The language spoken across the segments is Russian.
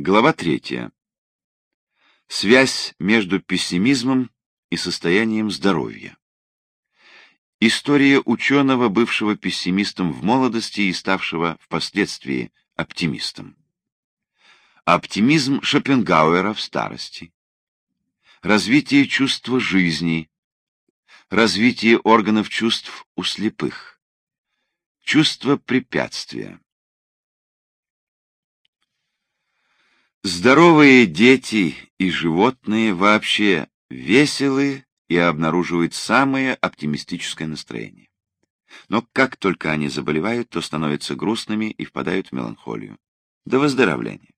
Глава третья. Связь между пессимизмом и состоянием здоровья. История ученого, бывшего пессимистом в молодости и ставшего впоследствии оптимистом. Оптимизм Шопенгауэра в старости. Развитие чувства жизни. Развитие органов чувств у слепых. Чувство препятствия. Здоровые дети и животные вообще веселы и обнаруживают самое оптимистическое настроение. Но как только они заболевают, то становятся грустными и впадают в меланхолию. До выздоровления.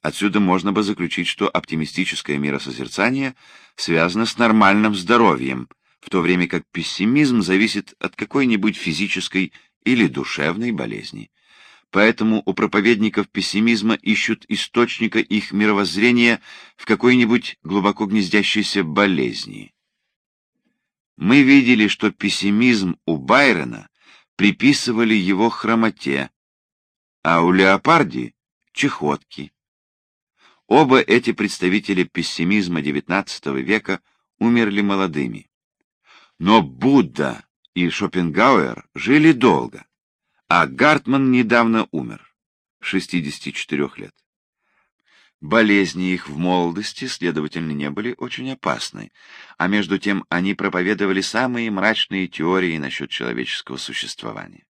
Отсюда можно бы заключить, что оптимистическое миросозерцание связано с нормальным здоровьем, в то время как пессимизм зависит от какой-нибудь физической или душевной болезни. Поэтому у проповедников пессимизма ищут источника их мировоззрения в какой-нибудь глубоко гнездящейся болезни. Мы видели, что пессимизм у Байрона приписывали его хромоте, а у Леопарди — чехотки. Оба эти представители пессимизма XIX века умерли молодыми. Но Будда и Шопенгауэр жили долго а Гартман недавно умер, 64 лет. Болезни их в молодости, следовательно, не были очень опасны, а между тем они проповедовали самые мрачные теории насчет человеческого существования.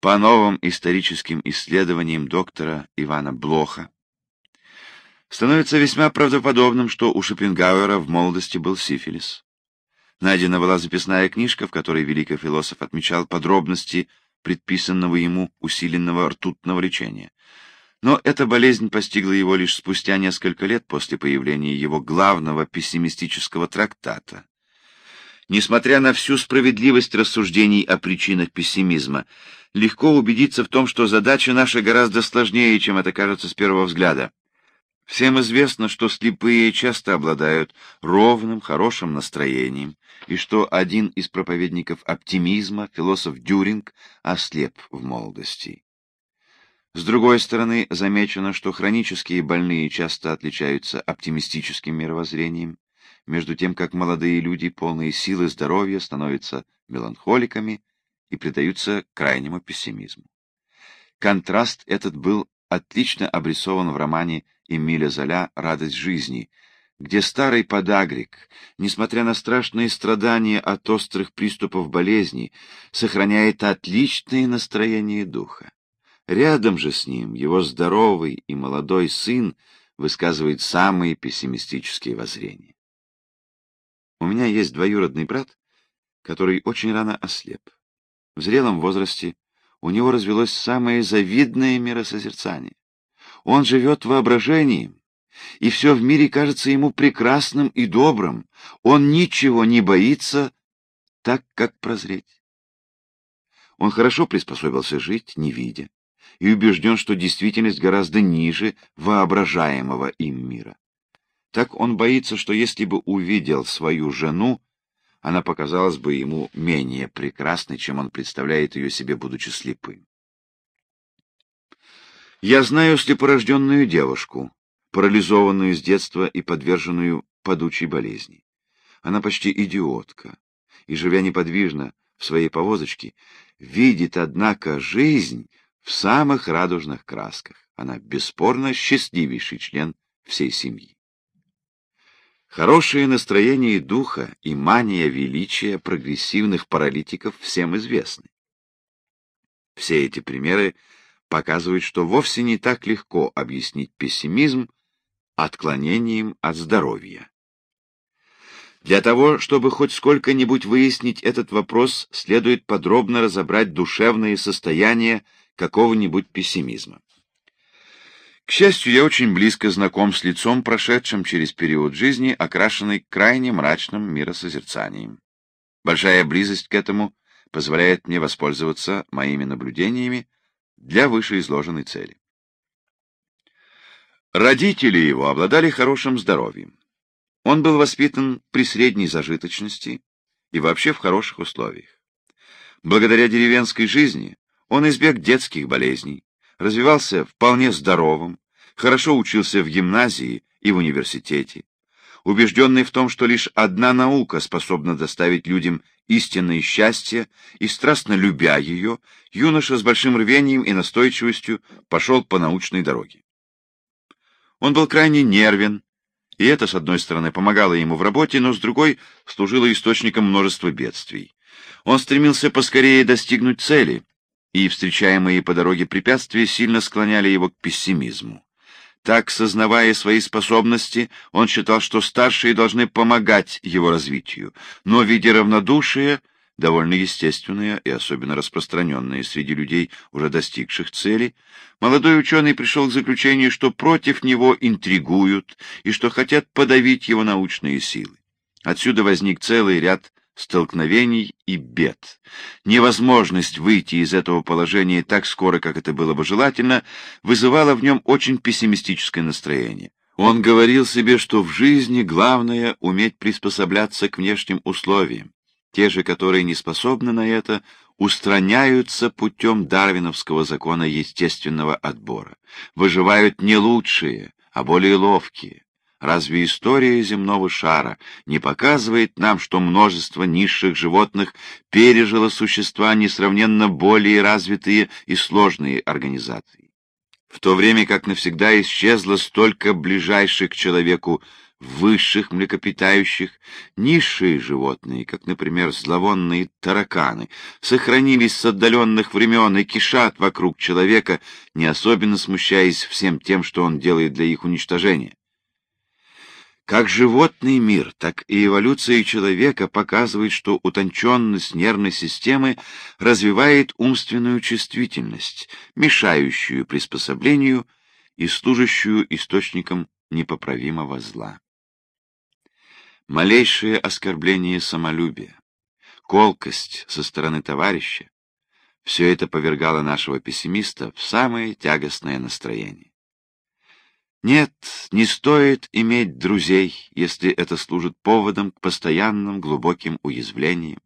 По новым историческим исследованиям доктора Ивана Блоха, становится весьма правдоподобным, что у Шопенгауэра в молодости был сифилис. Найдена была записная книжка, в которой великий философ отмечал подробности предписанного ему усиленного ртутного лечения. Но эта болезнь постигла его лишь спустя несколько лет после появления его главного пессимистического трактата. Несмотря на всю справедливость рассуждений о причинах пессимизма, легко убедиться в том, что задача наша гораздо сложнее, чем это кажется с первого взгляда. Всем известно, что слепые часто обладают ровным, хорошим настроением, и что один из проповедников оптимизма, философ Дюринг, ослеп в молодости. С другой стороны, замечено, что хронические больные часто отличаются оптимистическим мировоззрением, между тем как молодые люди, полные силы здоровья, становятся меланхоликами и предаются крайнему пессимизму. Контраст этот был отлично обрисован в романе Эмиля Золя «Радость жизни», где старый подагрик, несмотря на страшные страдания от острых приступов болезни, сохраняет отличное настроение духа. Рядом же с ним его здоровый и молодой сын высказывает самые пессимистические воззрения. У меня есть двоюродный брат, который очень рано ослеп. В зрелом возрасте у него развелось самое завидное миросозерцание. Он живет воображением, и все в мире кажется ему прекрасным и добрым. Он ничего не боится, так как прозреть. Он хорошо приспособился жить, не видя, и убежден, что действительность гораздо ниже воображаемого им мира. Так он боится, что если бы увидел свою жену, она показалась бы ему менее прекрасной, чем он представляет ее себе, будучи слепым. Я знаю слепорожденную девушку, парализованную с детства и подверженную падучей болезни. Она почти идиотка, и, живя неподвижно в своей повозочке, видит, однако, жизнь в самых радужных красках. Она бесспорно счастливейший член всей семьи. Хорошее настроение духа и мания величия прогрессивных паралитиков всем известны. Все эти примеры показывают, что вовсе не так легко объяснить пессимизм отклонением от здоровья. Для того, чтобы хоть сколько-нибудь выяснить этот вопрос, следует подробно разобрать душевное состояние какого-нибудь пессимизма. К счастью, я очень близко знаком с лицом, прошедшим через период жизни, окрашенный крайне мрачным миросозерцанием. Большая близость к этому позволяет мне воспользоваться моими наблюдениями для вышеизложенной цели. Родители его обладали хорошим здоровьем. Он был воспитан при средней зажиточности и вообще в хороших условиях. Благодаря деревенской жизни он избег детских болезней, развивался вполне здоровым, хорошо учился в гимназии и в университете. Убежденный в том, что лишь одна наука способна доставить людям истинное счастье, и страстно любя ее, юноша с большим рвением и настойчивостью пошел по научной дороге. Он был крайне нервен, и это, с одной стороны, помогало ему в работе, но с другой служило источником множества бедствий. Он стремился поскорее достигнуть цели, и встречаемые по дороге препятствия сильно склоняли его к пессимизму. Так, сознавая свои способности, он считал, что старшие должны помогать его развитию, но, видя равнодушие, довольно естественное и особенно распространенное среди людей, уже достигших цели, молодой ученый пришел к заключению, что против него интригуют и что хотят подавить его научные силы. Отсюда возник целый ряд столкновений и бед. Невозможность выйти из этого положения так скоро, как это было бы желательно, вызывала в нем очень пессимистическое настроение. Он говорил себе, что в жизни главное — уметь приспосабляться к внешним условиям. Те же, которые не способны на это, устраняются путем дарвиновского закона естественного отбора. Выживают не лучшие, а более ловкие. Разве история земного шара не показывает нам, что множество низших животных пережило существа несравненно более развитые и сложные организации? В то время как навсегда исчезло столько ближайших к человеку высших млекопитающих, низшие животные, как, например, зловонные тараканы, сохранились с отдаленных времен и кишат вокруг человека, не особенно смущаясь всем тем, что он делает для их уничтожения. Как животный мир, так и эволюция человека показывает, что утонченность нервной системы развивает умственную чувствительность, мешающую приспособлению и служащую источником непоправимого зла. Малейшее оскорбление самолюбия, колкость со стороны товарища — все это повергало нашего пессимиста в самое тягостное настроение. Нет, не стоит иметь друзей, если это служит поводом к постоянным глубоким уязвлениям.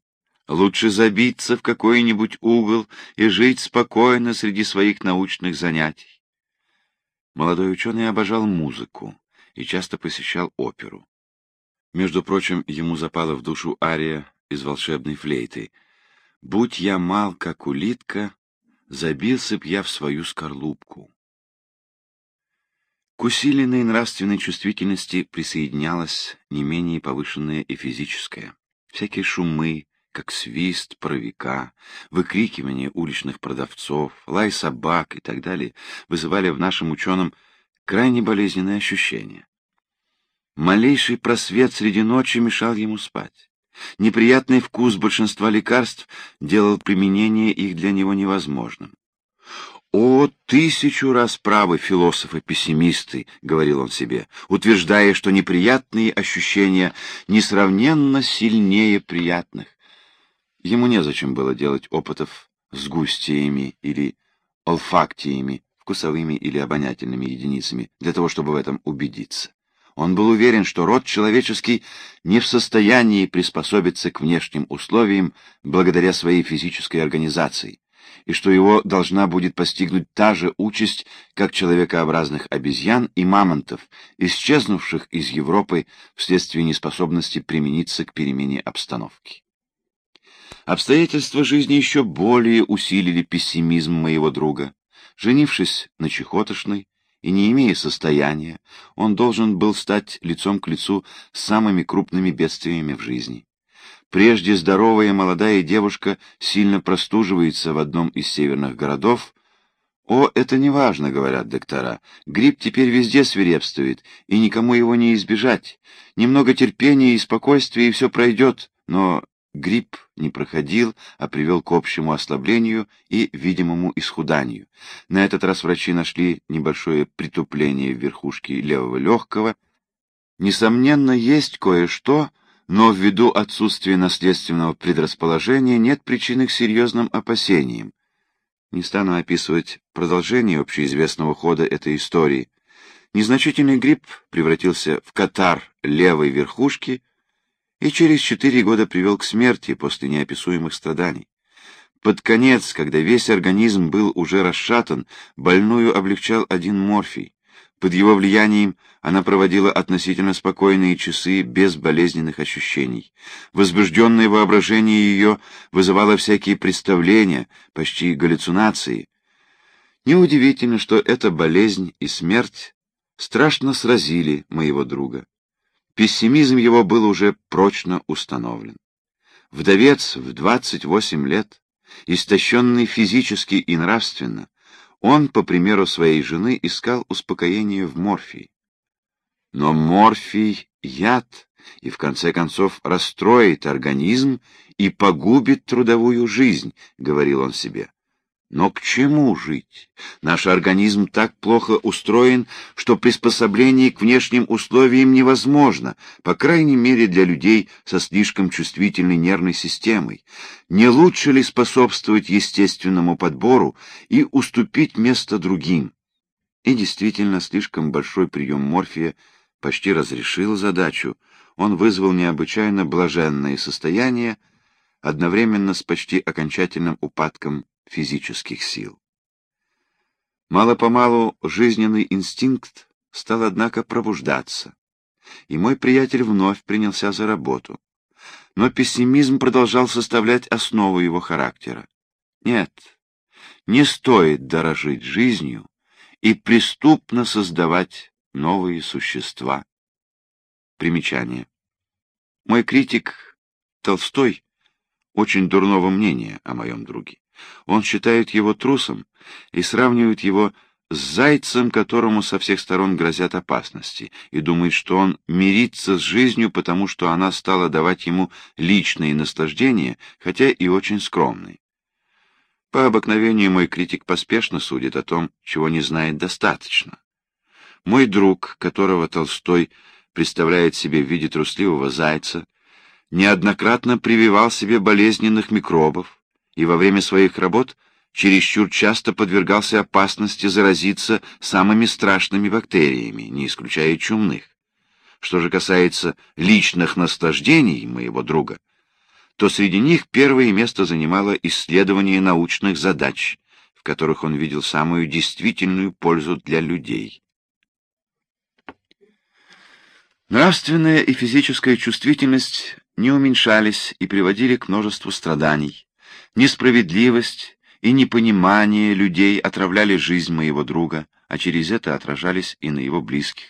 Лучше забиться в какой-нибудь угол и жить спокойно среди своих научных занятий. Молодой ученый обожал музыку и часто посещал оперу. Между прочим, ему запала в душу ария из волшебной флейты. «Будь я мал, как улитка, забился б я в свою скорлупку». К усиленной нравственной чувствительности присоединялась не менее повышенная и физическая. Всякие шумы, как свист паровика, выкрикивание уличных продавцов, лай собак и так далее, вызывали в нашем ученом крайне болезненные ощущения. Малейший просвет среди ночи мешал ему спать. Неприятный вкус большинства лекарств делал применение их для него невозможным. «О, тысячу раз правы философы-пессимисты», — говорил он себе, утверждая, что неприятные ощущения несравненно сильнее приятных. Ему незачем было делать опытов с густиями или олфактиями, вкусовыми или обонятельными единицами, для того, чтобы в этом убедиться. Он был уверен, что род человеческий не в состоянии приспособиться к внешним условиям благодаря своей физической организации, и что его должна будет постигнуть та же участь, как человекообразных обезьян и мамонтов, исчезнувших из Европы вследствие неспособности примениться к перемене обстановки. Обстоятельства жизни еще более усилили пессимизм моего друга. Женившись на чехотошной и не имея состояния, он должен был стать лицом к лицу с самыми крупными бедствиями в жизни. Прежде здоровая молодая девушка сильно простуживается в одном из северных городов. «О, это не важно», — говорят доктора. «Грипп теперь везде свирепствует, и никому его не избежать. Немного терпения и спокойствия, и все пройдет. Но грипп не проходил, а привел к общему ослаблению и видимому исхуданию. На этот раз врачи нашли небольшое притупление в верхушке левого легкого. Несомненно, есть кое-что, но ввиду отсутствия наследственного предрасположения нет причины к серьезным опасениям. Не стану описывать продолжение общеизвестного хода этой истории. Незначительный грипп превратился в катар левой верхушки и через четыре года привел к смерти после неописуемых страданий. Под конец, когда весь организм был уже расшатан, больную облегчал один морфий. Под его влиянием она проводила относительно спокойные часы без болезненных ощущений. Возбужденное воображение ее вызывало всякие представления, почти галлюцинации. Неудивительно, что эта болезнь и смерть страшно сразили моего друга. Пессимизм его был уже прочно установлен. Вдовец в 28 лет, истощенный физически и нравственно, он, по примеру своей жены, искал успокоение в морфии. Но морфий — яд, и в конце концов расстроит организм и погубит трудовую жизнь, — говорил он себе. Но к чему жить? Наш организм так плохо устроен, что приспособление к внешним условиям невозможно, по крайней мере для людей со слишком чувствительной нервной системой. Не лучше ли способствовать естественному подбору и уступить место другим? И действительно, слишком большой прием морфия почти разрешил задачу. Он вызвал необычайно блаженное состояние, одновременно с почти окончательным упадком физических сил. Мало-помалу жизненный инстинкт стал, однако, пробуждаться, и мой приятель вновь принялся за работу. Но пессимизм продолжал составлять основу его характера. Нет, не стоит дорожить жизнью и преступно создавать новые существа. Примечание. Мой критик Толстой очень дурного мнения о моем друге. Он считает его трусом и сравнивает его с зайцем, которому со всех сторон грозят опасности, и думает, что он мирится с жизнью, потому что она стала давать ему личные наслаждения, хотя и очень скромные. По обыкновению мой критик поспешно судит о том, чего не знает достаточно. Мой друг, которого Толстой представляет себе в виде трусливого зайца, неоднократно прививал себе болезненных микробов, и во время своих работ чересчур часто подвергался опасности заразиться самыми страшными бактериями, не исключая чумных. Что же касается личных наслаждений моего друга, то среди них первое место занимало исследование научных задач, в которых он видел самую действительную пользу для людей. Нравственная и физическая чувствительность не уменьшались и приводили к множеству страданий. Несправедливость и непонимание людей отравляли жизнь моего друга, а через это отражались и на его близких.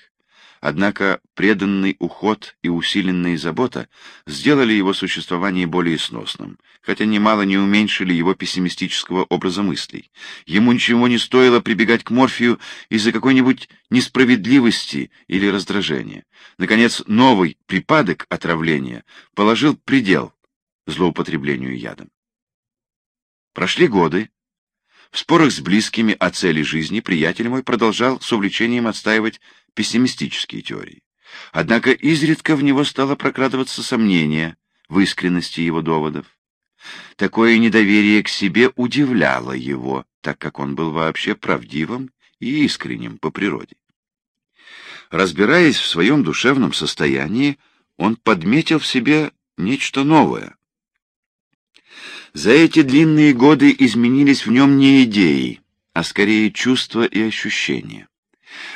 Однако преданный уход и усиленная забота сделали его существование более сносным, хотя немало не уменьшили его пессимистического образа мыслей. Ему ничего не стоило прибегать к морфию из-за какой-нибудь несправедливости или раздражения. Наконец, новый припадок отравления положил предел злоупотреблению ядом. Прошли годы. В спорах с близкими о цели жизни приятель мой продолжал с увлечением отстаивать пессимистические теории. Однако изредка в него стало прокрадываться сомнение в искренности его доводов. Такое недоверие к себе удивляло его, так как он был вообще правдивым и искренним по природе. Разбираясь в своем душевном состоянии, он подметил в себе нечто новое, за эти длинные годы изменились в нем не идеи, а скорее чувства и ощущения.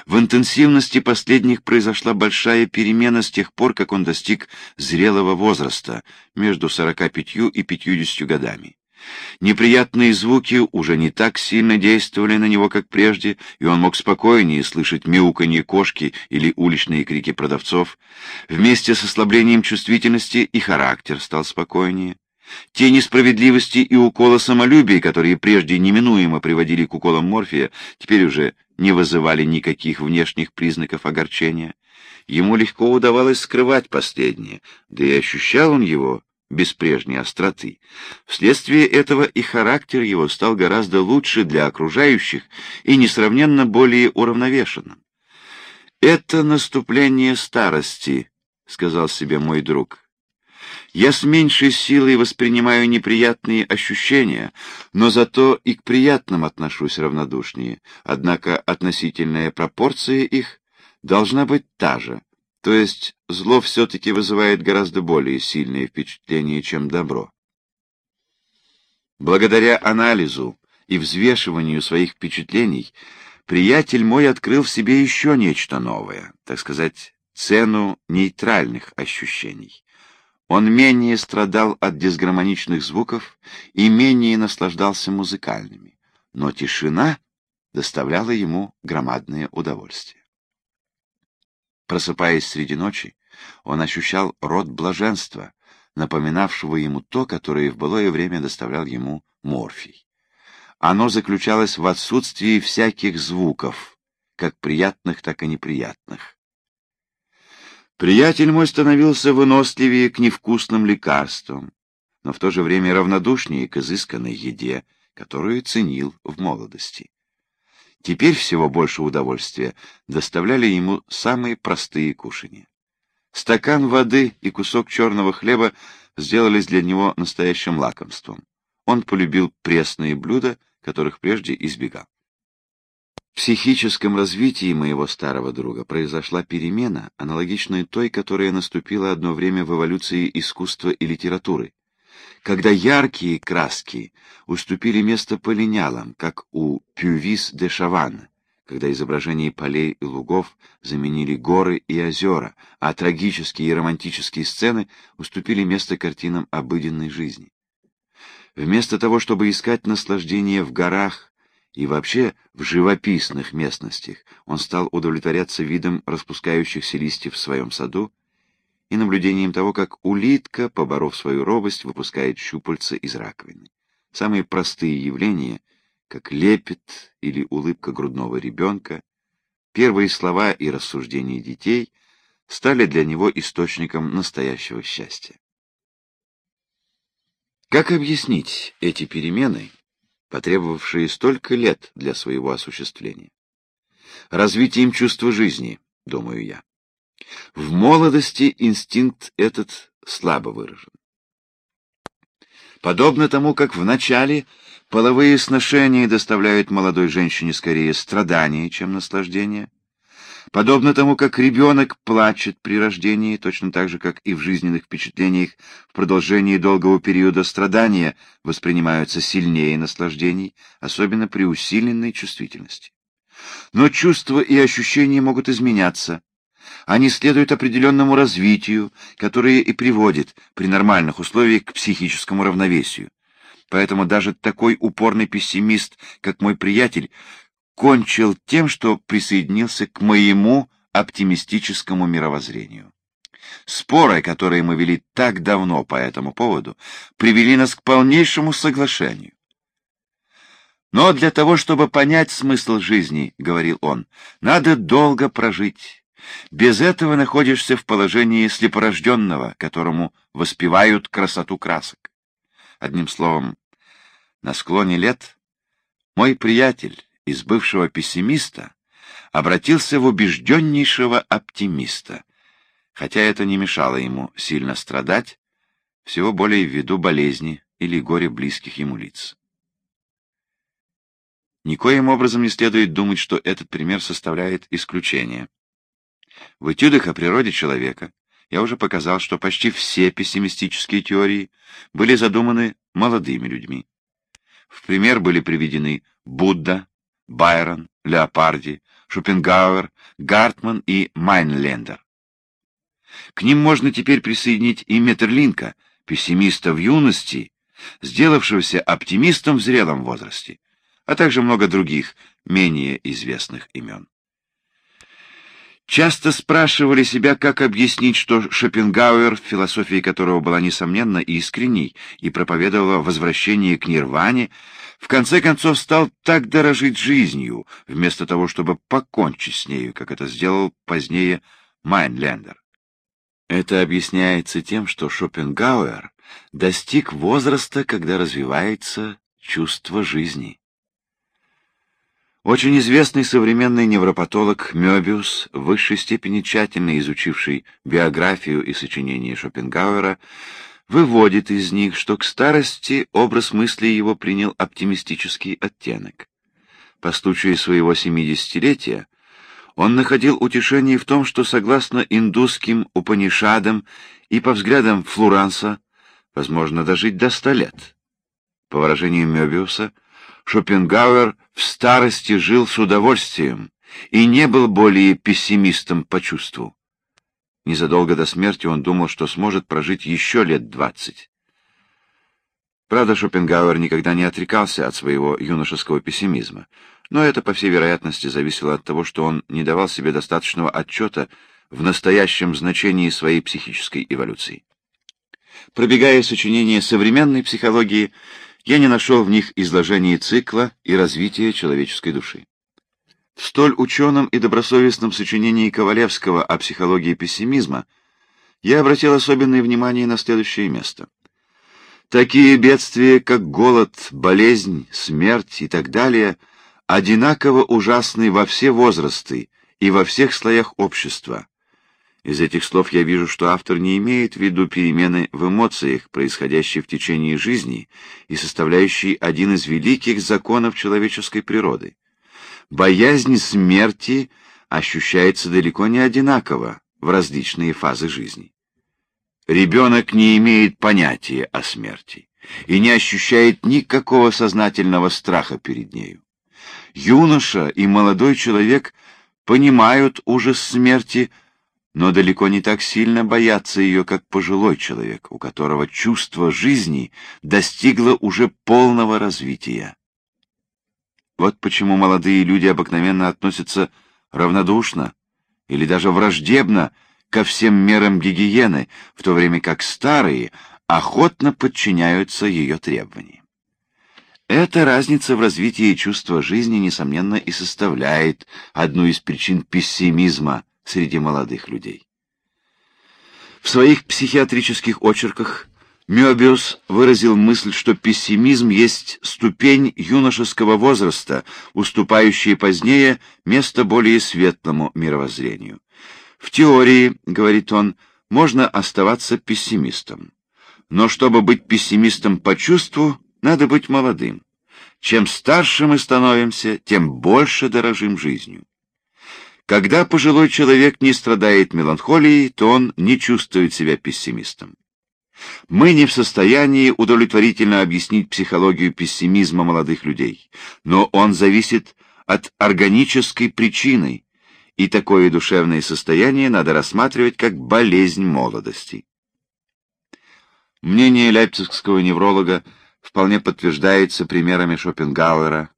В интенсивности последних произошла большая перемена с тех пор, как он достиг зрелого возраста, между 45 и 50 годами. Неприятные звуки уже не так сильно действовали на него, как прежде, и он мог спокойнее слышать мяуканье кошки или уличные крики продавцов. Вместе с ослаблением чувствительности и характер стал спокойнее. Те несправедливости и уколы самолюбия, которые прежде неминуемо приводили к уколам морфия, теперь уже не вызывали никаких внешних признаков огорчения. Ему легко удавалось скрывать последнее, да и ощущал он его без прежней остроты. Вследствие этого и характер его стал гораздо лучше для окружающих и несравненно более уравновешенным. «Это наступление старости», — сказал себе мой друг. Я с меньшей силой воспринимаю неприятные ощущения, но зато и к приятным отношусь равнодушнее, однако относительная пропорция их должна быть та же, то есть зло все-таки вызывает гораздо более сильные впечатления, чем добро. Благодаря анализу и взвешиванию своих впечатлений приятель мой открыл в себе еще нечто новое, так сказать, цену нейтральных ощущений. Он менее страдал от дисгармоничных звуков и менее наслаждался музыкальными, но тишина доставляла ему громадное удовольствие. Просыпаясь среди ночи, он ощущал род блаженства, напоминавшего ему то, которое в былое время доставлял ему морфий. Оно заключалось в отсутствии всяких звуков, как приятных, так и неприятных. Приятель мой становился выносливее к невкусным лекарствам, но в то же время равнодушнее к изысканной еде, которую ценил в молодости. Теперь всего больше удовольствия доставляли ему самые простые кушанья. Стакан воды и кусок черного хлеба сделались для него настоящим лакомством. Он полюбил пресные блюда, которых прежде избегал. Психическом развитии моего старого друга произошла перемена, аналогичная той, которая наступила одно время в эволюции искусства и литературы, когда яркие краски уступили место полинялам, как у Пювис де Шаван, когда изображения полей и лугов заменили горы и озера, а трагические и романтические сцены уступили место картинам обыденной жизни. Вместо того, чтобы искать наслаждение в горах и вообще в живописных местностях, он стал удовлетворяться видом распускающихся листьев в своем саду и наблюдением того, как улитка, поборов свою робость, выпускает щупальца из раковины. Самые простые явления, как лепет или улыбка грудного ребенка, первые слова и рассуждения детей стали для него источником настоящего счастья. Как объяснить эти перемены, потребовавшие столько лет для своего осуществления? Развитием чувства жизни, думаю я. В молодости инстинкт этот слабо выражен. Подобно тому, как в начале половые сношения доставляют молодой женщине скорее страдания, чем наслаждение, Подобно тому, как ребенок плачет при рождении, точно так же, как и в жизненных впечатлениях в продолжении долгого периода страдания воспринимаются сильнее наслаждений, особенно при усиленной чувствительности. Но чувства и ощущения могут изменяться. Они следуют определенному развитию, которое и приводит при нормальных условиях к психическому равновесию. Поэтому даже такой упорный пессимист, как мой приятель, кончил тем, что присоединился к моему оптимистическому мировоззрению. Споры, которые мы вели так давно по этому поводу, привели нас к полнейшему соглашению. Но для того, чтобы понять смысл жизни, — говорил он, — надо долго прожить. Без этого находишься в положении слепорожденного, которому воспевают красоту красок. Одним словом, на склоне лет мой приятель, из бывшего пессимиста обратился в убежденнейшего оптимиста, хотя это не мешало ему сильно страдать, всего более ввиду болезни или горя близких ему лиц. Никоим образом не следует думать, что этот пример составляет исключение. В этюдах о природе человека я уже показал, что почти все пессимистические теории были задуманы молодыми людьми. В пример были приведены Будда, Байрон, Леопарди, Шопенгауэр, Гартман и Майнлендер. К ним можно теперь присоединить и Метерлинка, пессимиста в юности, сделавшегося оптимистом в зрелом возрасте, а также много других, менее известных имен. Часто спрашивали себя, как объяснить, что Шопенгауэр, философия которого была несомненно искренней и проповедовала возвращение к нирване, в конце концов стал так дорожить жизнью, вместо того, чтобы покончить с нею, как это сделал позднее Майнлендер. Это объясняется тем, что Шопенгауэр достиг возраста, когда развивается чувство жизни. Очень известный современный невропатолог Мёбиус, в высшей степени тщательно изучивший биографию и сочинения Шопенгауэра, выводит из них, что к старости образ мысли его принял оптимистический оттенок. По случаю своего семидесятилетия он находил утешение в том, что, согласно индусским Упанишадам и по взглядам Флуранса, возможно дожить до ста лет. По выражению Мёбиуса, Шопенгауэр в старости жил с удовольствием и не был более пессимистом по чувству. Незадолго до смерти он думал, что сможет прожить еще лет двадцать. Правда, Шопенгауэр никогда не отрекался от своего юношеского пессимизма, но это, по всей вероятности, зависело от того, что он не давал себе достаточного отчета в настоящем значении своей психической эволюции. Пробегая сочинения современной психологии, я не нашел в них изложения цикла и развития человеческой души. В столь ученом и добросовестном сочинении Ковалевского о психологии пессимизма я обратил особенное внимание на следующее место. Такие бедствия, как голод, болезнь, смерть и так далее, одинаково ужасны во все возрасты и во всех слоях общества, из этих слов я вижу, что автор не имеет в виду перемены в эмоциях, происходящие в течение жизни и составляющие один из великих законов человеческой природы. Боязнь смерти ощущается далеко не одинаково в различные фазы жизни. Ребенок не имеет понятия о смерти и не ощущает никакого сознательного страха перед нею. Юноша и молодой человек понимают ужас смерти, но далеко не так сильно боятся ее, как пожилой человек, у которого чувство жизни достигло уже полного развития. Вот почему молодые люди обыкновенно относятся равнодушно или даже враждебно ко всем мерам гигиены, в то время как старые охотно подчиняются ее требованиям. Эта разница в развитии чувства жизни, несомненно, и составляет одну из причин пессимизма – среди молодых людей. В своих психиатрических очерках Мёбиус выразил мысль, что пессимизм есть ступень юношеского возраста, уступающая позднее место более светлому мировоззрению. В теории, говорит он, можно оставаться пессимистом. Но чтобы быть пессимистом по чувству, надо быть молодым. Чем старше мы становимся, тем больше дорожим жизнью. Когда пожилой человек не страдает меланхолией, то он не чувствует себя пессимистом. Мы не в состоянии удовлетворительно объяснить психологию пессимизма молодых людей, но он зависит от органической причины, и такое душевное состояние надо рассматривать как болезнь молодости. Мнение лейпцигского невролога вполне подтверждается примерами Шопенгауэра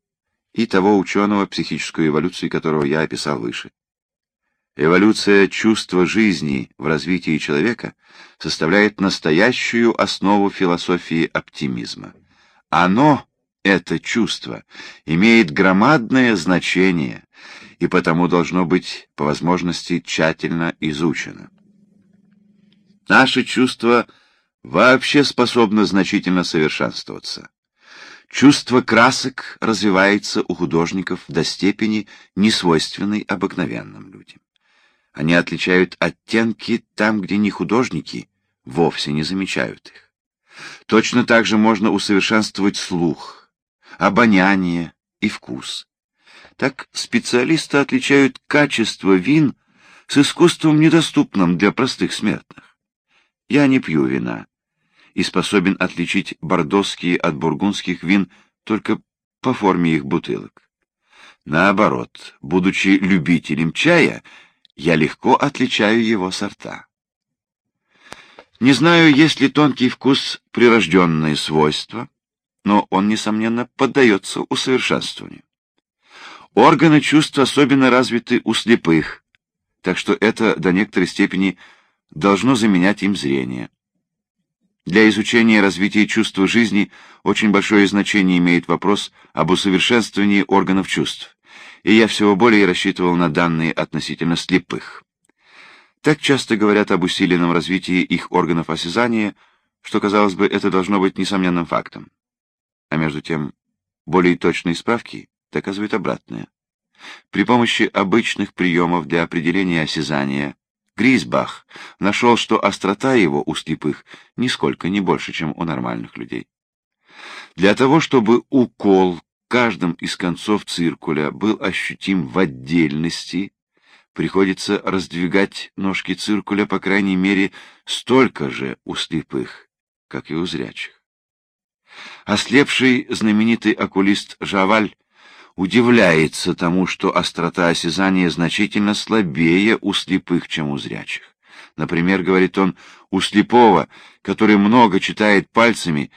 и того ученого, психическую эволюцию которого я описал выше. Эволюция чувства жизни в развитии человека составляет настоящую основу философии оптимизма. Оно, это чувство, имеет громадное значение и потому должно быть по возможности тщательно изучено. Наше чувство вообще способно значительно совершенствоваться. Чувство красок развивается у художников до степени, несвойственной обыкновенным людям. Они отличают оттенки там, где не художники вовсе не замечают их. Точно так же можно усовершенствовать слух, обоняние и вкус. Так специалисты отличают качество вин с искусством, недоступным для простых смертных. Я не пью вина и способен отличить бордосские от бургундских вин только по форме их бутылок. Наоборот, будучи любителем чая, я легко отличаю его сорта. Не знаю, есть ли тонкий вкус прирожденные свойства, но он, несомненно, поддается усовершенствованию. Органы чувств особенно развиты у слепых, так что это до некоторой степени должно заменять им зрение. Для изучения развития чувства жизни очень большое значение имеет вопрос об усовершенствовании органов чувств и я всего более рассчитывал на данные относительно слепых. Так часто говорят об усиленном развитии их органов осязания, что, казалось бы, это должно быть несомненным фактом. А между тем, более точные справки доказывают обратное. При помощи обычных приемов для определения осязания Грисбах нашел, что острота его у слепых нисколько не больше, чем у нормальных людей. Для того, чтобы укол каждом из концов циркуля был ощутим в отдельности, приходится раздвигать ножки циркуля по крайней мере столько же у слепых, как и у зрячих. Ослепший знаменитый окулист Жаваль удивляется тому, что острота осязания значительно слабее у слепых, чем у зрячих. Например, говорит он, у слепого, который много читает пальцами,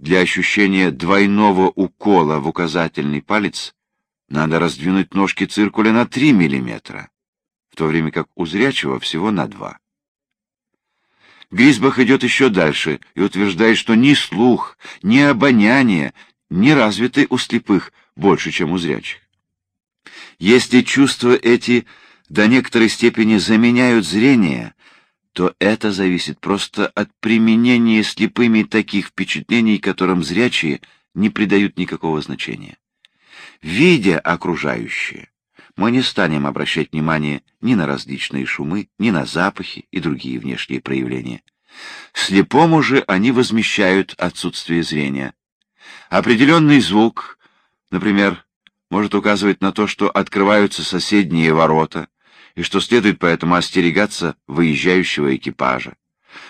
для ощущения двойного укола в указательный палец надо раздвинуть ножки циркуля на 3 мм, в то время как у зрячего всего на 2. Грисбах идет еще дальше и утверждает, что ни слух, ни обоняние не развиты у слепых больше, чем у зрячих. Если чувства эти до некоторой степени заменяют зрение, то это зависит просто от применения слепыми таких впечатлений, которым зрячие не придают никакого значения. Видя окружающее, мы не станем обращать внимание ни на различные шумы, ни на запахи и другие внешние проявления. Слепому же они возмещают отсутствие зрения. Определенный звук, например, может указывать на то, что открываются соседние ворота, и что следует поэтому остерегаться выезжающего экипажа.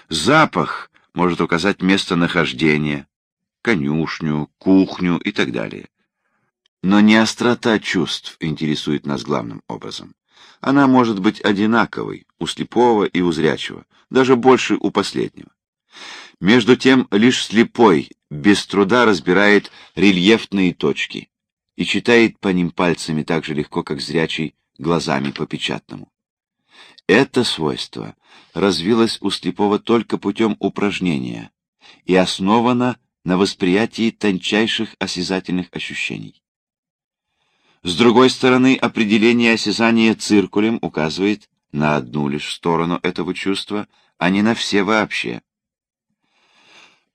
Запах может указать местонахождение, конюшню, кухню и так далее. Но не острота чувств интересует нас главным образом. Она может быть одинаковой у слепого и у зрячего, даже больше у последнего. Между тем, лишь слепой без труда разбирает рельефные точки и читает по ним пальцами так же легко, как зрячий глазами по печатному. Это свойство развилось у слепого только путем упражнения и основано на восприятии тончайших осязательных ощущений. С другой стороны, определение осязания циркулем указывает на одну лишь сторону этого чувства, а не на все вообще.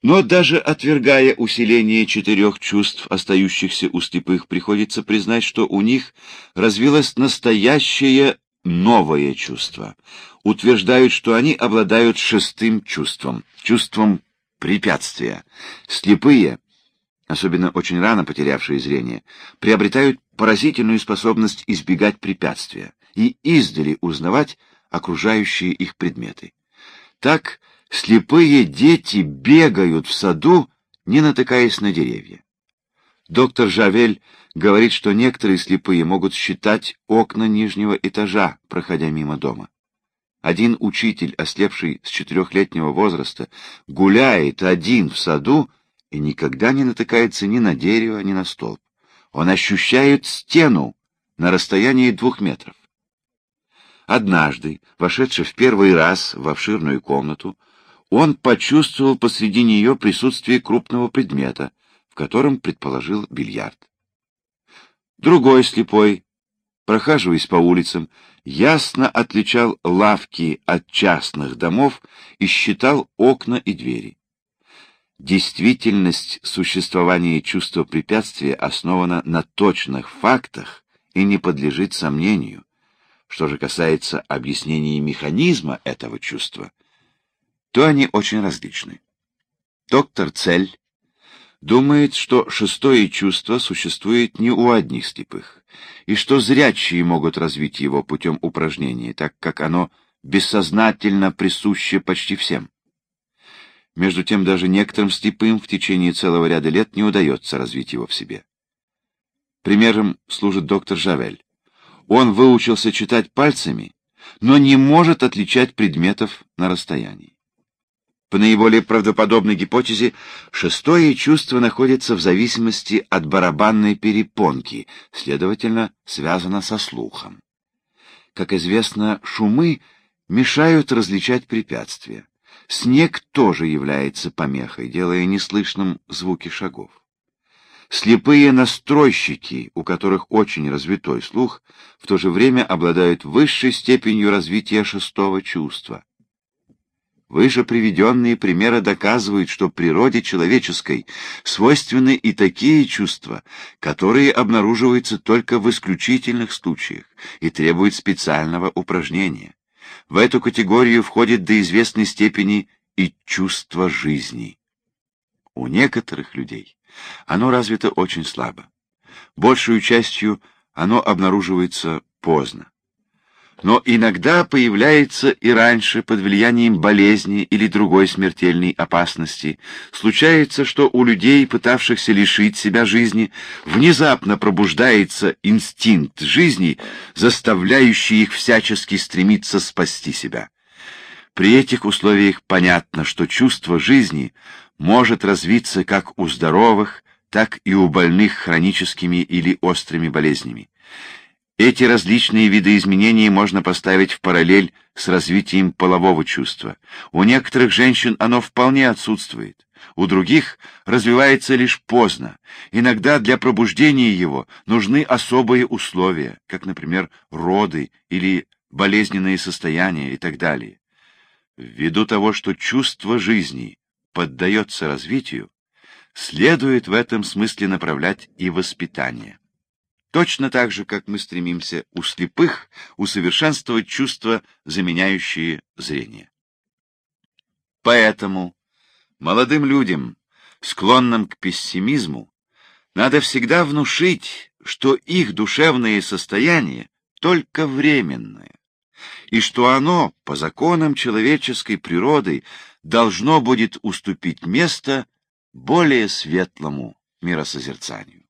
Но даже отвергая усиление четырех чувств, остающихся у слепых, приходится признать, что у них развилось настоящее новое чувство. Утверждают, что они обладают шестым чувством, чувством препятствия. Слепые, особенно очень рано потерявшие зрение, приобретают поразительную способность избегать препятствия и издали узнавать окружающие их предметы. Так, слепые дети бегают в саду, не натыкаясь на деревья. Доктор Жавель говорит, что некоторые слепые могут считать окна нижнего этажа, проходя мимо дома. Один учитель, ослепший с четырехлетнего возраста, гуляет один в саду и никогда не натыкается ни на дерево, ни на столб. Он ощущает стену на расстоянии двух метров. Однажды, вошедший в первый раз в обширную комнату, он почувствовал посреди нее присутствие крупного предмета, в котором предположил бильярд. Другой слепой, прохаживаясь по улицам, ясно отличал лавки от частных домов и считал окна и двери. Действительность существования чувства препятствия основана на точных фактах и не подлежит сомнению. Что же касается объяснения механизма этого чувства, то они очень различны. Доктор Цель думает, что шестое чувство существует не у одних слепых, и что зрячие могут развить его путем упражнений, так как оно бессознательно присуще почти всем. Между тем даже некоторым слепым в течение целого ряда лет не удается развить его в себе. Примером служит доктор Жавель. Он выучился читать пальцами, но не может отличать предметов на расстоянии. По наиболее правдоподобной гипотезе, шестое чувство находится в зависимости от барабанной перепонки, следовательно, связано со слухом. Как известно, шумы мешают различать препятствия. Снег тоже является помехой, делая неслышным звуки шагов. Слепые настройщики, у которых очень развитой слух, в то же время обладают высшей степенью развития шестого чувства. Выше приведенные примеры доказывают, что природе человеческой свойственны и такие чувства, которые обнаруживаются только в исключительных случаях и требуют специального упражнения. В эту категорию входит до известной степени и чувство жизни. У некоторых людей оно развито очень слабо. Большую частью оно обнаруживается поздно. Но иногда появляется и раньше под влиянием болезни или другой смертельной опасности. Случается, что у людей, пытавшихся лишить себя жизни, внезапно пробуждается инстинкт жизни, заставляющий их всячески стремиться спасти себя. При этих условиях понятно, что чувство жизни может развиться как у здоровых, так и у больных хроническими или острыми болезнями. Эти различные виды изменений можно поставить в параллель с развитием полового чувства. У некоторых женщин оно вполне отсутствует, у других развивается лишь поздно. Иногда для пробуждения его нужны особые условия, как, например, роды или болезненные состояния и так далее. Ввиду того, что чувство жизни поддается развитию, следует в этом смысле направлять и воспитание. Точно так же, как мы стремимся у слепых усовершенствовать чувства, заменяющие зрение. Поэтому молодым людям, склонным к пессимизму, надо всегда внушить, что их душевное состояние только временное, и что оно, по законам человеческой природы, должно будет уступить место более светлому миросозерцанию.